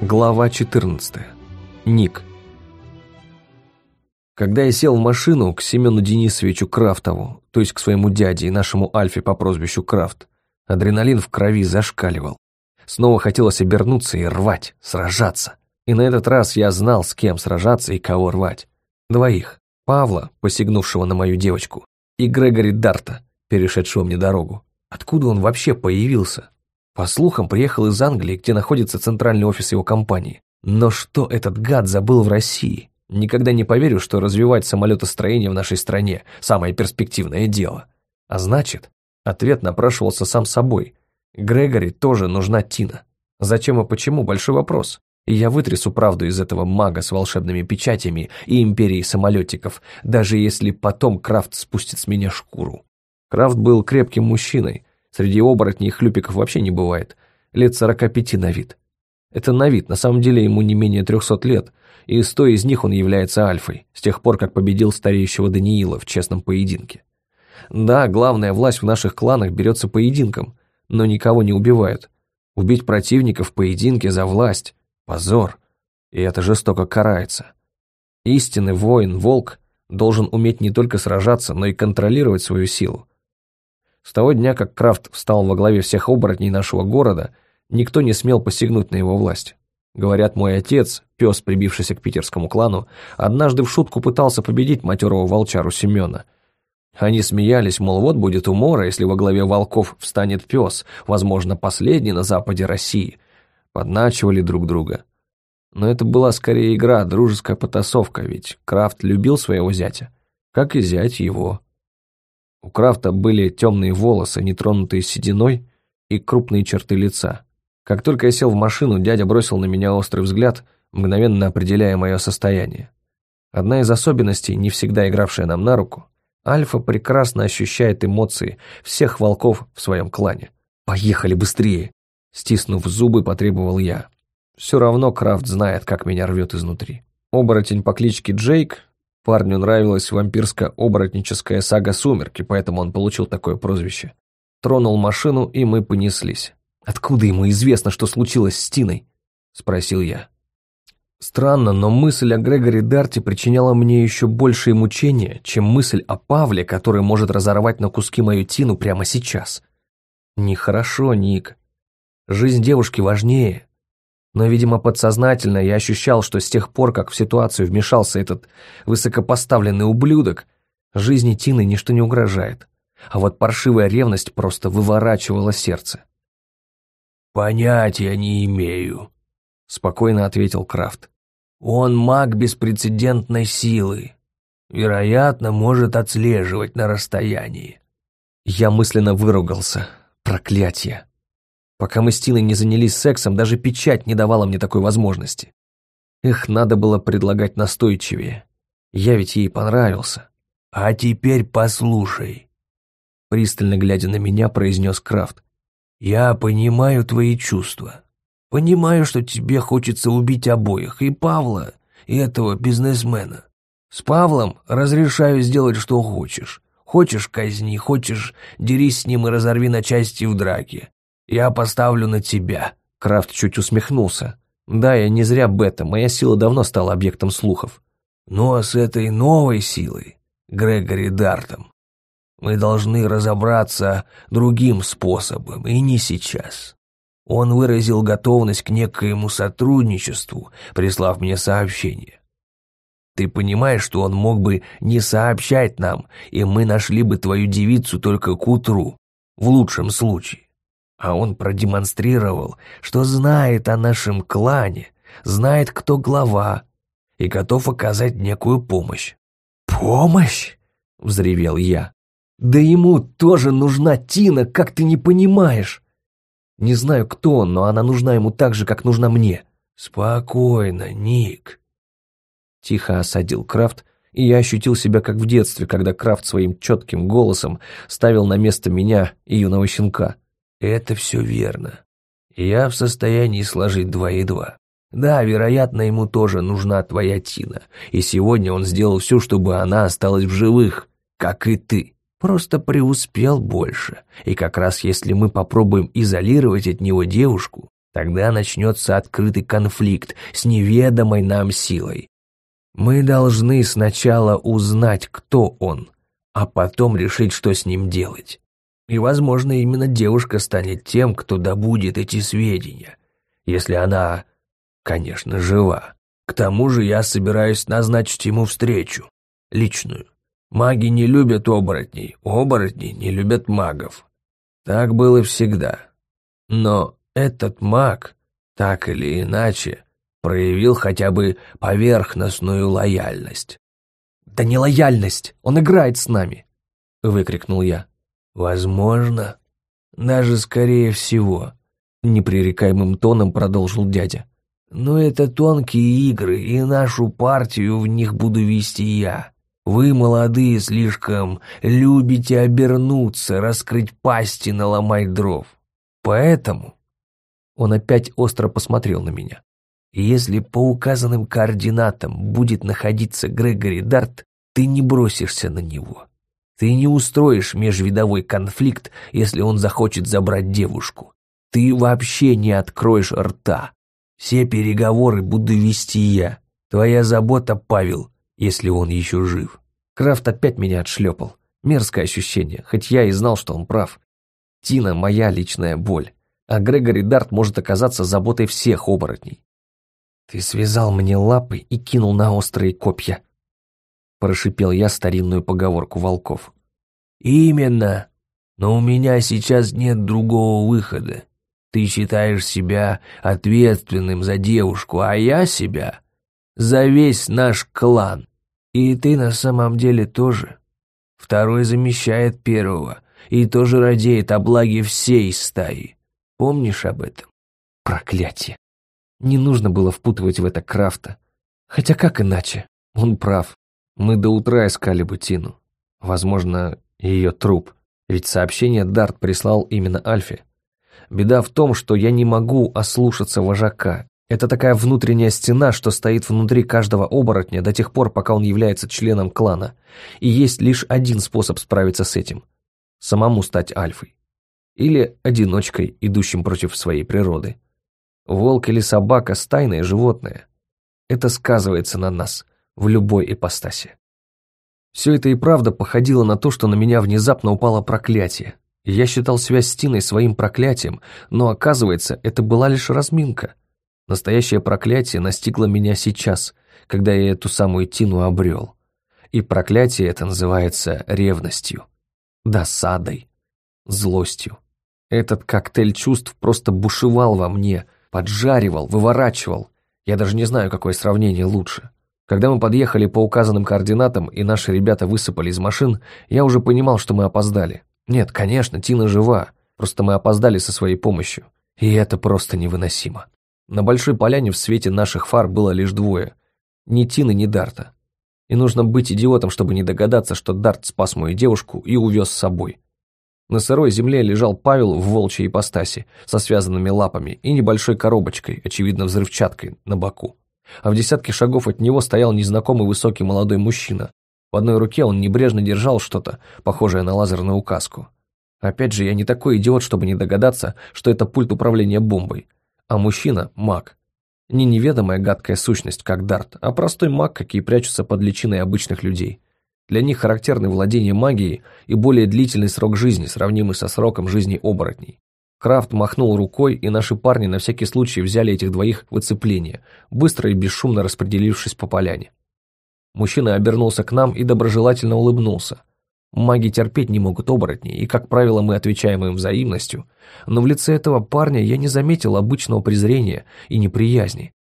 Глава 14. Ник. Когда я сел в машину к Семену Денисовичу Крафтову, то есть к своему дяде и нашему Альфе по прозвищу Крафт, адреналин в крови зашкаливал. Снова хотелось обернуться и рвать, сражаться. И на этот раз я знал, с кем сражаться и кого рвать. Двоих. Павла, посягнувшего на мою девочку, и Грегори Дарта, перешедшего мне дорогу. Откуда он вообще появился? По слухам, приехал из Англии, где находится центральный офис его компании. Но что этот гад забыл в России? Никогда не поверю, что развивать самолетостроение в нашей стране – самое перспективное дело. А значит, ответ напрашивался сам собой. Грегори тоже нужна Тина. Зачем и почему – большой вопрос. Я вытрясу правду из этого мага с волшебными печатями и империей самолетиков, даже если потом Крафт спустит с меня шкуру. Крафт был крепким мужчиной, Среди оборотней хлюпиков вообще не бывает. Лет сорока пяти на вид. Это на вид, на самом деле ему не менее трехсот лет, и той из них он является альфой, с тех пор, как победил стареющего Даниила в честном поединке. Да, главная власть в наших кланах берется поединком, но никого не убивают. Убить противника в поединке за власть – позор, и это жестоко карается. Истинный воин, волк, должен уметь не только сражаться, но и контролировать свою силу. С того дня, как Крафт встал во главе всех оборотней нашего города, никто не смел посягнуть на его власть. Говорят, мой отец, пес, прибившийся к питерскому клану, однажды в шутку пытался победить матерого волчару Семена. Они смеялись, мол, вот будет умора, если во главе волков встанет пес, возможно, последний на западе России. Подначивали друг друга. Но это была скорее игра, дружеская потасовка, ведь Крафт любил своего зятя, как и зять его. У Крафта были темные волосы, нетронутые сединой, и крупные черты лица. Как только я сел в машину, дядя бросил на меня острый взгляд, мгновенно определяя мое состояние. Одна из особенностей, не всегда игравшая нам на руку, Альфа прекрасно ощущает эмоции всех волков в своем клане. «Поехали быстрее!» Стиснув зубы, потребовал я. Все равно Крафт знает, как меня рвет изнутри. Оборотень по кличке Джейк Парню нравилась вампирско-оборотническая сага «Сумерки», поэтому он получил такое прозвище. Тронул машину, и мы понеслись. «Откуда ему известно, что случилось с Тиной?» – спросил я. Странно, но мысль о Грегоре Дарте причиняла мне еще большее мучение, чем мысль о Павле, который может разорвать на куски мою Тину прямо сейчас. Нехорошо, Ник. Жизнь девушки важнее. Но, видимо, подсознательно я ощущал, что с тех пор, как в ситуацию вмешался этот высокопоставленный ублюдок, жизни Тины ничто не угрожает. А вот паршивая ревность просто выворачивала сердце. «Понятия не имею», — спокойно ответил Крафт. «Он маг беспрецедентной силы. Вероятно, может отслеживать на расстоянии». Я мысленно выругался. Проклятие. Пока мы с Тиной не занялись сексом, даже печать не давала мне такой возможности. Их надо было предлагать настойчивее. Я ведь ей понравился. «А теперь послушай», — пристально глядя на меня, произнес Крафт. «Я понимаю твои чувства. Понимаю, что тебе хочется убить обоих, и Павла, и этого бизнесмена. С Павлом разрешаю сделать, что хочешь. Хочешь казни, хочешь дерись с ним и разорви на части в драке. Я поставлю на тебя». Крафт чуть усмехнулся. Да, я не зря бета, моя сила давно стала объектом слухов. Ну а с этой новой силой, Грегори Дартом, мы должны разобраться другим способом, и не сейчас. Он выразил готовность к некоему сотрудничеству, прислав мне сообщение. Ты понимаешь, что он мог бы не сообщать нам, и мы нашли бы твою девицу только к утру, в лучшем случае а он продемонстрировал, что знает о нашем клане, знает, кто глава, и готов оказать некую помощь. «Помощь?» — взревел я. «Да ему тоже нужна Тина, как ты не понимаешь!» «Не знаю, кто он, но она нужна ему так же, как нужна мне». «Спокойно, Ник», — тихо осадил Крафт, и я ощутил себя как в детстве, когда Крафт своим четким голосом ставил на место меня и юного щенка. Это все верно. Я в состоянии сложить два и два. Да, вероятно, ему тоже нужна твоя Тина, и сегодня он сделал все, чтобы она осталась в живых, как и ты. Просто преуспел больше, и как раз если мы попробуем изолировать от него девушку, Тогда начнется открытый конфликт с неведомой нам силой. Мы должны сначала узнать, кто он, а потом решить, что с ним делать. И, возможно, именно девушка станет тем, кто добудет эти сведения, если она, конечно, жива. К тому же я собираюсь назначить ему встречу, личную. Маги не любят оборотней, оборотни не любят магов. Так было всегда. Но этот маг, так или иначе, проявил хотя бы поверхностную лояльность. «Да не лояльность, он играет с нами!» — выкрикнул я. «Возможно, даже скорее всего», — непререкаемым тоном продолжил дядя. «Но это тонкие игры, и нашу партию в них буду вести я. Вы, молодые, слишком любите обернуться, раскрыть пасти, наломать дров. Поэтому...» Он опять остро посмотрел на меня. «Если по указанным координатам будет находиться Грегори Дарт, ты не бросишься на него. Ты не устроишь межвидовой конфликт, если он захочет забрать девушку. Ты вообще не откроешь рта. Все переговоры буду вести я. Твоя забота, Павел, если он еще жив. Крафт опять меня отшлепал. Мерзкое ощущение, хоть я и знал, что он прав. Тина – моя личная боль, а Грегори Дарт может оказаться заботой всех оборотней. Ты связал мне лапы и кинул на острые копья прошипел я старинную поговорку волков. «Именно. Но у меня сейчас нет другого выхода. Ты считаешь себя ответственным за девушку, а я себя за весь наш клан. И ты на самом деле тоже. Второй замещает первого и тоже радеет о благе всей стаи. Помнишь об этом? Проклятие. Не нужно было впутывать в это Крафта. Хотя как иначе? Он прав. Мы до утра искали бы Тину. Возможно, ее труп. Ведь сообщение Дарт прислал именно Альфе. Беда в том, что я не могу ослушаться вожака. Это такая внутренняя стена, что стоит внутри каждого оборотня до тех пор, пока он является членом клана. И есть лишь один способ справиться с этим. Самому стать альфой. Или одиночкой, идущим против своей природы. Волк или собака – стайное животное. Это сказывается на нас – в любой ипостаси. Все это и правда походило на то, что на меня внезапно упало проклятие. я считал связь с Тиной своим проклятием, но оказывается, это была лишь разминка. Настоящее проклятие настигло меня сейчас, когда я эту самую Тину обрел. И проклятие это называется ревностью, досадой, злостью. Этот коктейль чувств просто бушевал во мне, поджаривал, выворачивал. Я даже не знаю, какое сравнение лучше. Когда мы подъехали по указанным координатам и наши ребята высыпали из машин, я уже понимал, что мы опоздали. Нет, конечно, Тина жива, просто мы опоздали со своей помощью. И это просто невыносимо. На большой поляне в свете наших фар было лишь двое. Ни Тины, ни Дарта. И нужно быть идиотом, чтобы не догадаться, что Дарт спас мою девушку и увез с собой. На сырой земле лежал Павел в волчьей ипостаси, со связанными лапами и небольшой коробочкой, очевидно взрывчаткой, на боку а в десятке шагов от него стоял незнакомый высокий молодой мужчина. В одной руке он небрежно держал что-то, похожее на лазерную указку. Опять же, я не такой идиот, чтобы не догадаться, что это пульт управления бомбой. А мужчина – маг. Не неведомая гадкая сущность, как Дарт, а простой маг, какие прячутся под личиной обычных людей. Для них характерны владение магией и более длительный срок жизни, сравнимый со сроком жизни оборотней. Крафт махнул рукой, и наши парни на всякий случай взяли этих двоих в оцепление, быстро и бесшумно распределившись по поляне. Мужчина обернулся к нам и доброжелательно улыбнулся. Маги терпеть не могут оборотней, и, как правило, мы отвечаем им взаимностью, но в лице этого парня я не заметил обычного презрения и неприязни.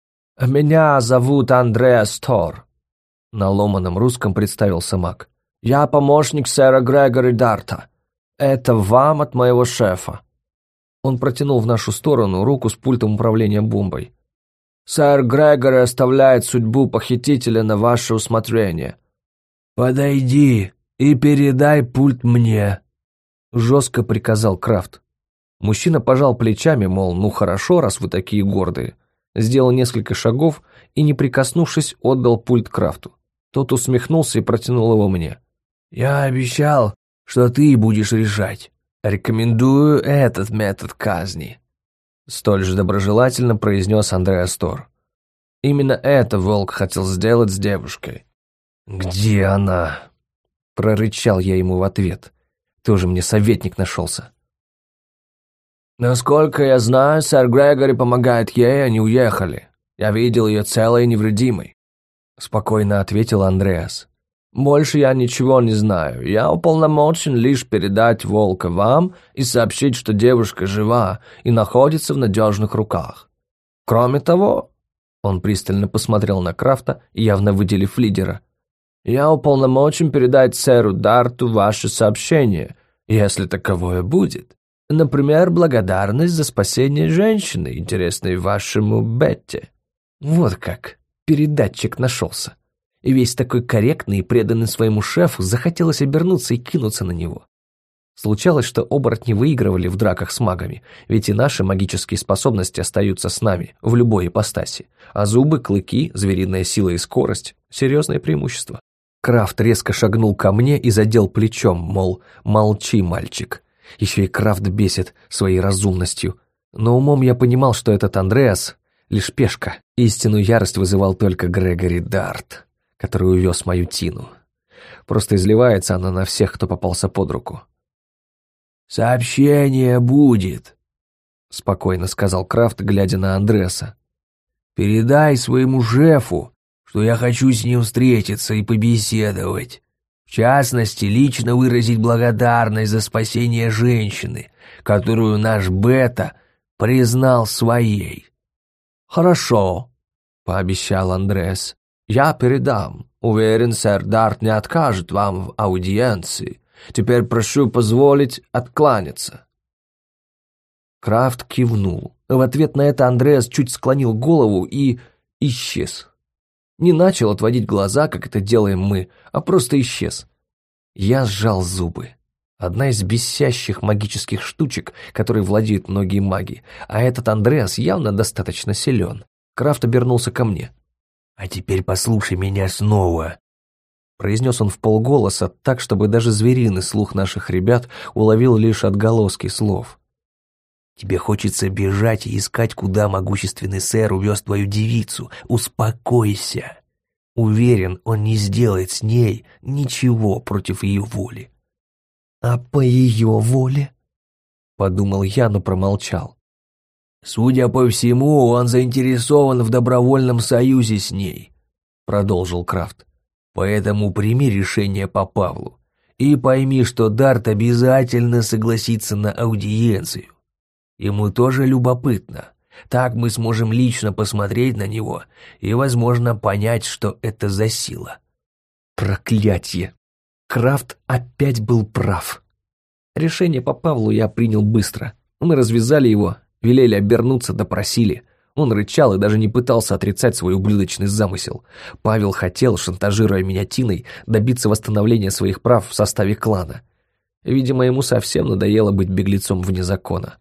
«Меня зовут Андреас Тор», — на ломаном русском представился маг. «Я помощник сэра Грегори Дарта. Это вам от моего шефа». Он протянул в нашу сторону руку с пультом управления бомбой. «Сэр Грегори оставляет судьбу похитителя на ваше усмотрение». «Подойди и передай пульт мне», — жестко приказал Крафт. Мужчина пожал плечами, мол, ну хорошо, раз вы такие гордые. Сделал несколько шагов и, не прикоснувшись, отдал пульт Крафту. Тот усмехнулся и протянул его мне. «Я обещал, что ты будешь решать». Рекомендую этот метод казни. столь же доброжелательно произнес Андреас Тор. Именно это волк хотел сделать с девушкой. «Где она?» — прорычал я ему в ответ. Тоже мне советник нашелся. «Насколько я знаю, сэр Грегори помогает ей, они уехали. Я видел ее целой и невредимой», — спокойно ответил Андреас. «Больше я ничего не знаю. Я уполномочен лишь передать волка вам и сообщить, что девушка жива и находится в надежных руках. Кроме того, он пристально посмотрел на Крафта, явно выделив лидера. «Я уполномочен передать сэру Дарту ваше сообщение, если таковое будет. Например, благодарность за спасение женщины, интересной вашему Бетте». Вот как, передатчик нашелся. И весь такой корректный и преданный своему шефу захотелось обернуться и кинуться на него. Случалось, что оборотни выигрывали в драках с магами, ведь и наши магические способности остаются с нами в любой ипостаси, а зубы, клыки, звериная сила и скорость – серьезное преимущество. Крафт резко шагнул ко мне и задел плечом, мол, молчи, мальчик. Еще и Крафт бесит своей разумностью. Но умом я понимал, что этот Андреас – лишь пешка. Истинную ярость вызывал только Грегори Дарт, который увез мою Тину. Просто изливается она на всех, кто попался под руку. «Сообщение будет», — спокойно сказал Крафт, глядя на Андреса. «Передай своему шефу, что я хочу с ним встретиться и побеседовать. В частности, лично выразить благодарность за спасение женщины, которую наш Бета признал своей». «Хорошо», — пообещал Андрес. «Я передам. Уверен, сэр Дарт не откажет вам в аудиенции. Теперь прошу позволить откланяться». Крафт кивнул. В ответ на это Андреас чуть склонил голову и исчез. Не начал отводить глаза, как это делаем мы, а просто исчез. Я сжал зубы. Одна из бесящих магических штучек, которой владеют многие маги, а этот Андреас явно достаточно силен. Крафт обернулся ко мне. «А теперь послушай меня снова», произнес он в полголоса, так, чтобы даже звериный слух наших ребят уловил лишь отголоски слов. «Тебе хочется бежать и искать, куда могущественный сэр увез твою девицу. Успокойся. Уверен, он не сделает с ней ничего против ее воли». «А по ее воле?» — подумал я, но промолчал. «Судя по всему, он заинтересован в добровольном союзе с ней», — продолжил Крафт. Поэтому прими решение по Павлу и пойми, что Дарт обязательно согласится на аудиенцию. Ему тоже любопытно. Так мы сможем лично посмотреть на него и, возможно, понять, что это за сила. Проклятье! Крафт опять был прав. Решение по Павлу я принял быстро. Мы развязали его, велели обернуться, допросили. Он рычал и даже не пытался отрицать свой ублюдочный замысел. Павел хотел, шантажируя меня Тиной, добиться восстановления своих прав в составе клана. Видимо, ему совсем надоело быть беглецом вне закона.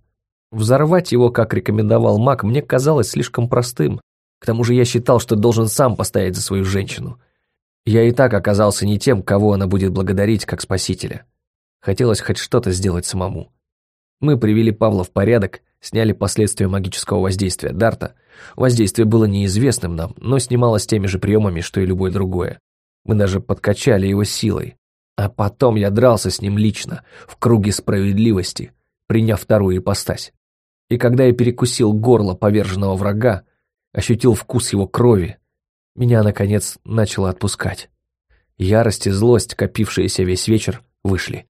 Взорвать его, как рекомендовал маг, мне казалось слишком простым. К тому же я считал, что должен сам постоять за свою женщину. Я и так оказался не тем, кого она будет благодарить, как спасителя. Хотелось хоть что-то сделать самому. Мы привели Павла в порядок, сняли последствия магического воздействия Дарта. Воздействие было неизвестным нам, но снималось теми же приемами, что и любое другое. Мы даже подкачали его силой. А потом я дрался с ним лично, в круге справедливости, приняв вторую ипостась. И когда я перекусил горло поверженного врага, ощутил вкус его крови, меня, наконец, начало отпускать. Ярость и злость, копившиеся весь вечер, вышли.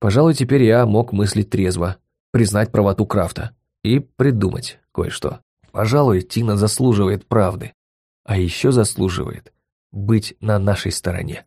Пожалуй, теперь я мог мыслить трезво, признать правоту Крафта и придумать кое-что. Пожалуй, Тина заслуживает правды, а еще заслуживает быть на нашей стороне.